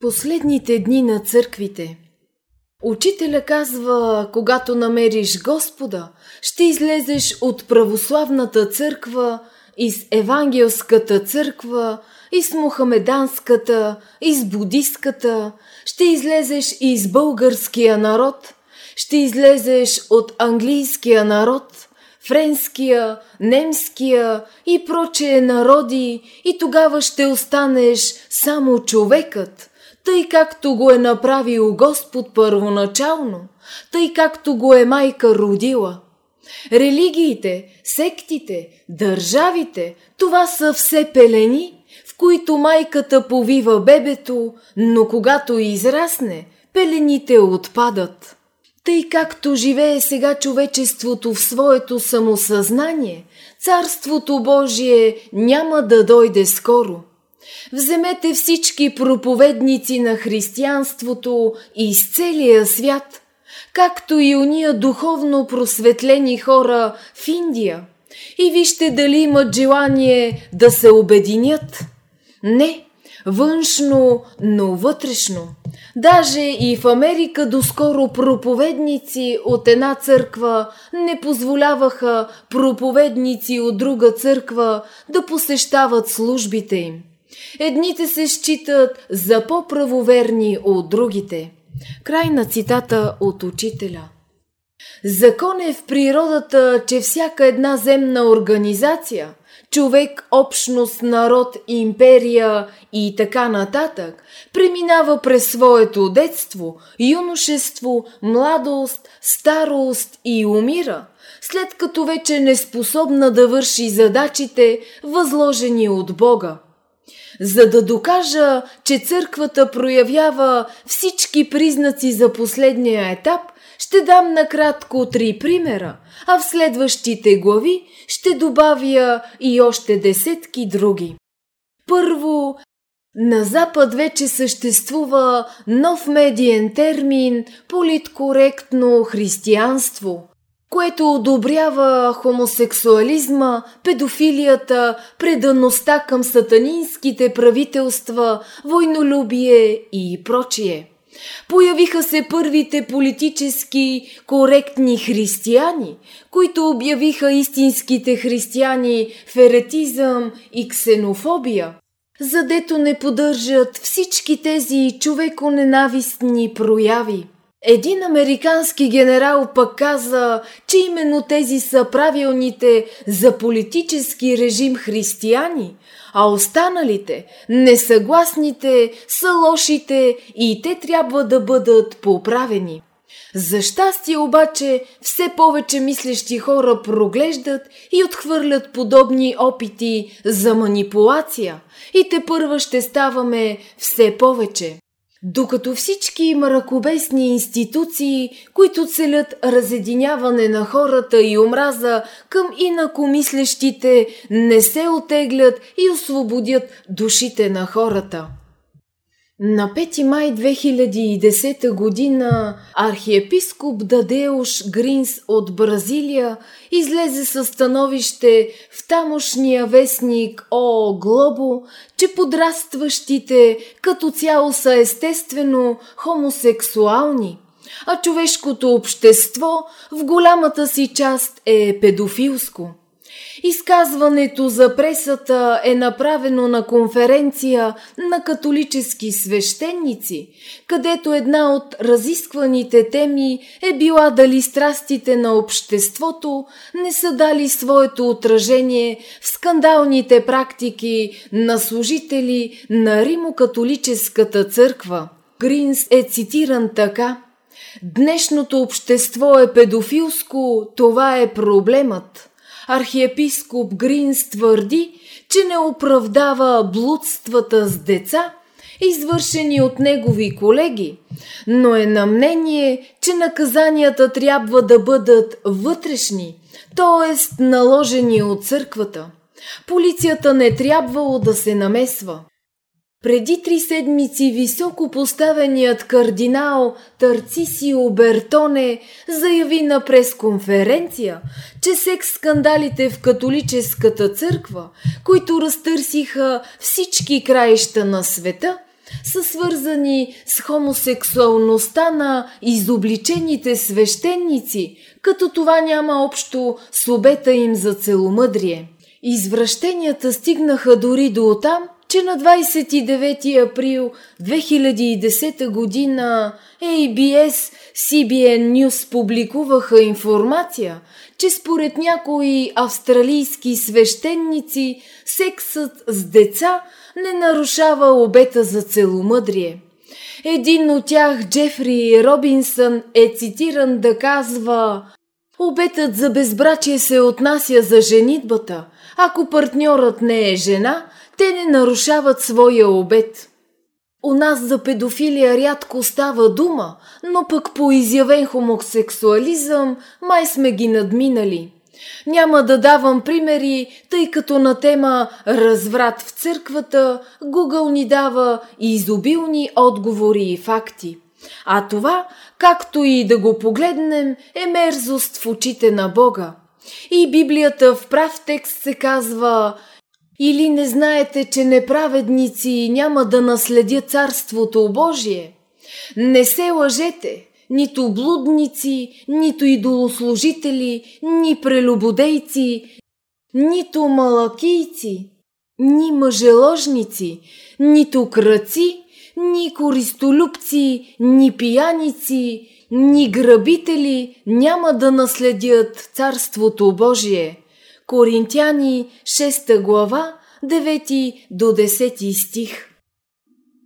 Последните дни на църквите. Учителя казва, когато намериш Господа, ще излезеш от православната църква, из евангелската църква, из мухамеданската, из будистката, ще излезеш из българския народ, ще излезеш от английския народ, френския, немския и прочее народи и тогава ще останеш само човекът – тъй както го е направил Господ първоначално, тъй както го е майка родила. Религиите, сектите, държавите, това са все пелени, в които майката повива бебето, но когато израсне, пелените отпадат. Тъй както живее сега човечеството в своето самосъзнание, Царството Божие няма да дойде скоро – Вземете всички проповедници на християнството из целия свят, както и уния духовно просветлени хора в Индия, и вижте дали имат желание да се обединят. Не, външно, но вътрешно. Даже и в Америка доскоро проповедници от една църква не позволяваха проповедници от друга църква да посещават службите им. Едните се считат за по-правоверни от другите. Край на цитата от учителя. Закон е в природата, че всяка една земна организация, човек, общност, народ, империя и така нататък, преминава през своето детство, юношество, младост, старост и умира, след като вече е неспособна да върши задачите, възложени от Бога. За да докажа, че църквата проявява всички признаци за последния етап, ще дам накратко три примера, а в следващите глави ще добавя и още десетки други. Първо, на Запад вече съществува нов медиен термин политкоректно християнство което одобрява хомосексуализма, педофилията, предаността към сатанинските правителства, войнолюбие и прочие. Появиха се първите политически коректни християни, които обявиха истинските християни в еретизъм и ксенофобия, задето не поддържат всички тези човеконенавистни прояви. Един американски генерал пък каза, че именно тези са правилните за политически режим християни, а останалите, несъгласните, са лошите и те трябва да бъдат поправени. За щастие обаче все повече мислещи хора проглеждат и отхвърлят подобни опити за манипулация и те първа ще ставаме все повече. Докато всички мракобесни институции, които целят разединяване на хората и омраза към инакомислещите, не се отеглят и освободят душите на хората. На 5 май 2010 година архиепископ Дадеуш Гринс от Бразилия излезе със становище в тамошния вестник О Глобо, че подрастващите като цяло са естествено хомосексуални, а човешкото общество в голямата си част е педофилско. Изказването за пресата е направено на конференция на католически свещеници, където една от разискваните теми е била дали страстите на обществото не са дали своето отражение в скандалните практики на служители на Римо-католическата църква. Гринс е цитиран така – Днешното общество е педофилско, това е проблемът архиепископ Гринс твърди, че не оправдава блудствата с деца, извършени от негови колеги, но е на мнение, че наказанията трябва да бъдат вътрешни, т.е. наложени от църквата. Полицията не трябвало да се намесва. Преди три седмици високо поставеният кардинал Тарцисио Бертоне заяви на пресконференция, че секс-скандалите в католическата църква, които разтърсиха всички краища на света, са свързани с хомосексуалността на изобличените свещеници, като това няма общо с обета им за целомъдрие. Извращенията стигнаха дори до там, че на 29 април 2010 година ABS, CBN News публикуваха информация, че според някои австралийски свещеници сексът с деца не нарушава обета за целомъдрие. Един от тях, Джефри Робинсън, е цитиран да казва Обетът за безбрачие се отнася за женитбата. Ако партньорът не е жена, те не нарушават своя обет. У нас за педофилия рядко става дума, но пък по изявен хомосексуализъм май сме ги надминали. Няма да давам примери, тъй като на тема разврат в църквата Google ни дава изобилни отговори и факти. А това, както и да го погледнем, е мерзост в очите на Бога. И Библията в прав текст се казва или не знаете, че неправедници няма да наследят Царството Божие? Не се лъжете, нито блудници, нито идолослужители, ни прелюбодейци, нито малакийци, ни мъжеложници, нито кръци, ни користолюбци, ни пияници, ни грабители няма да наследят Царството Божие. Коринтяни 6 глава 9 до 10 стих.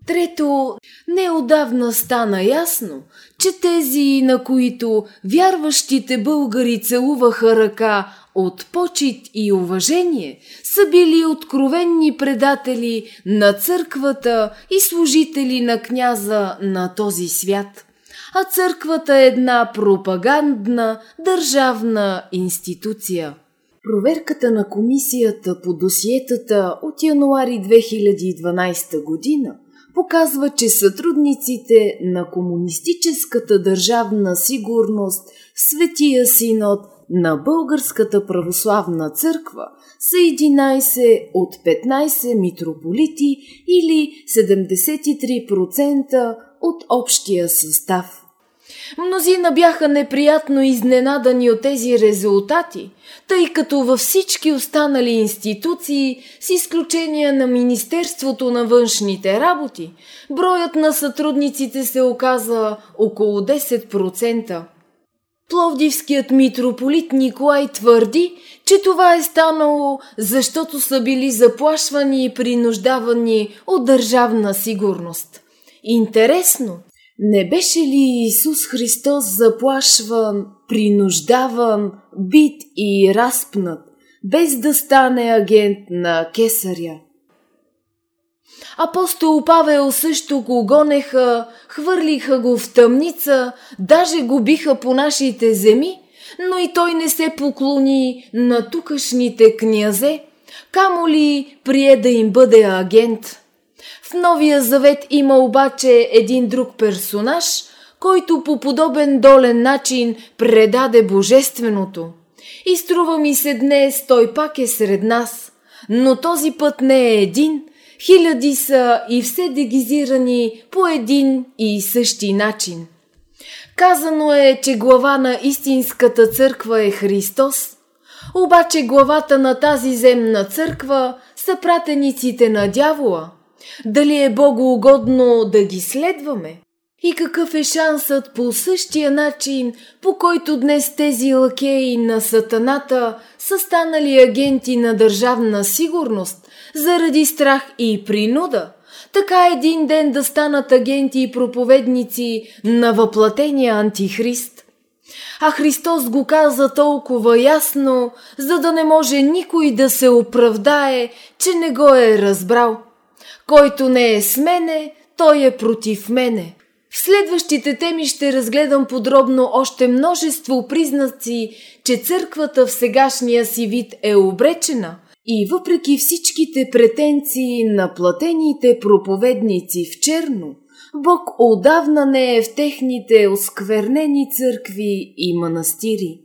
Трето, неодавна стана ясно, че тези, на които вярващите българи целуваха ръка от почет и уважение, са били откровенни предатели на църквата и служители на княза на този свят. А църквата е една пропагандна държавна институция. Проверката на комисията по досиетата от януари 2012 година показва, че сътрудниците на Комунистическата държавна сигурност Светия Синод на Българската православна църква са 11 от 15 митрополити или 73% от общия състав. Мнозина бяха неприятно изненадани от тези резултати, тъй като във всички останали институции, с изключение на Министерството на външните работи, броят на сътрудниците се оказа около 10%. Пловдивският митрополит Николай твърди, че това е станало, защото са били заплашвани и принуждавани от държавна сигурност. Интересно, не беше ли Исус Христос заплашван, принуждаван, бит и разпнат, без да стане агент на кесаря? Апостол Павел също го гонеха, хвърлиха го в тъмница, даже го биха по нашите земи, но и той не се поклони на тукашните князе, камо ли прие да им бъде агент – Новия завет има обаче един друг персонаж, който по подобен долен начин предаде Божественото. И струва ми се днес той пак е сред нас, но този път не е един, хиляди са и все дегизирани по един и същи начин. Казано е, че глава на истинската църква е Христос, обаче главата на тази земна църква са пратениците на дявола – дали е Богу угодно да ги следваме? И какъв е шансът по същия начин, по който днес тези лакеи на сатаната са станали агенти на държавна сигурност заради страх и принуда? Така един ден да станат агенти и проповедници на въплатения антихрист. А Христос го каза толкова ясно, за да не може никой да се оправдае, че не го е разбрал – който не е с мене, той е против мене. В следващите теми ще разгледам подробно още множество признаци, че църквата в сегашния си вид е обречена и въпреки всичките претенции на платените проповедници в черно, Бог отдавна не е в техните осквернени църкви и манастири.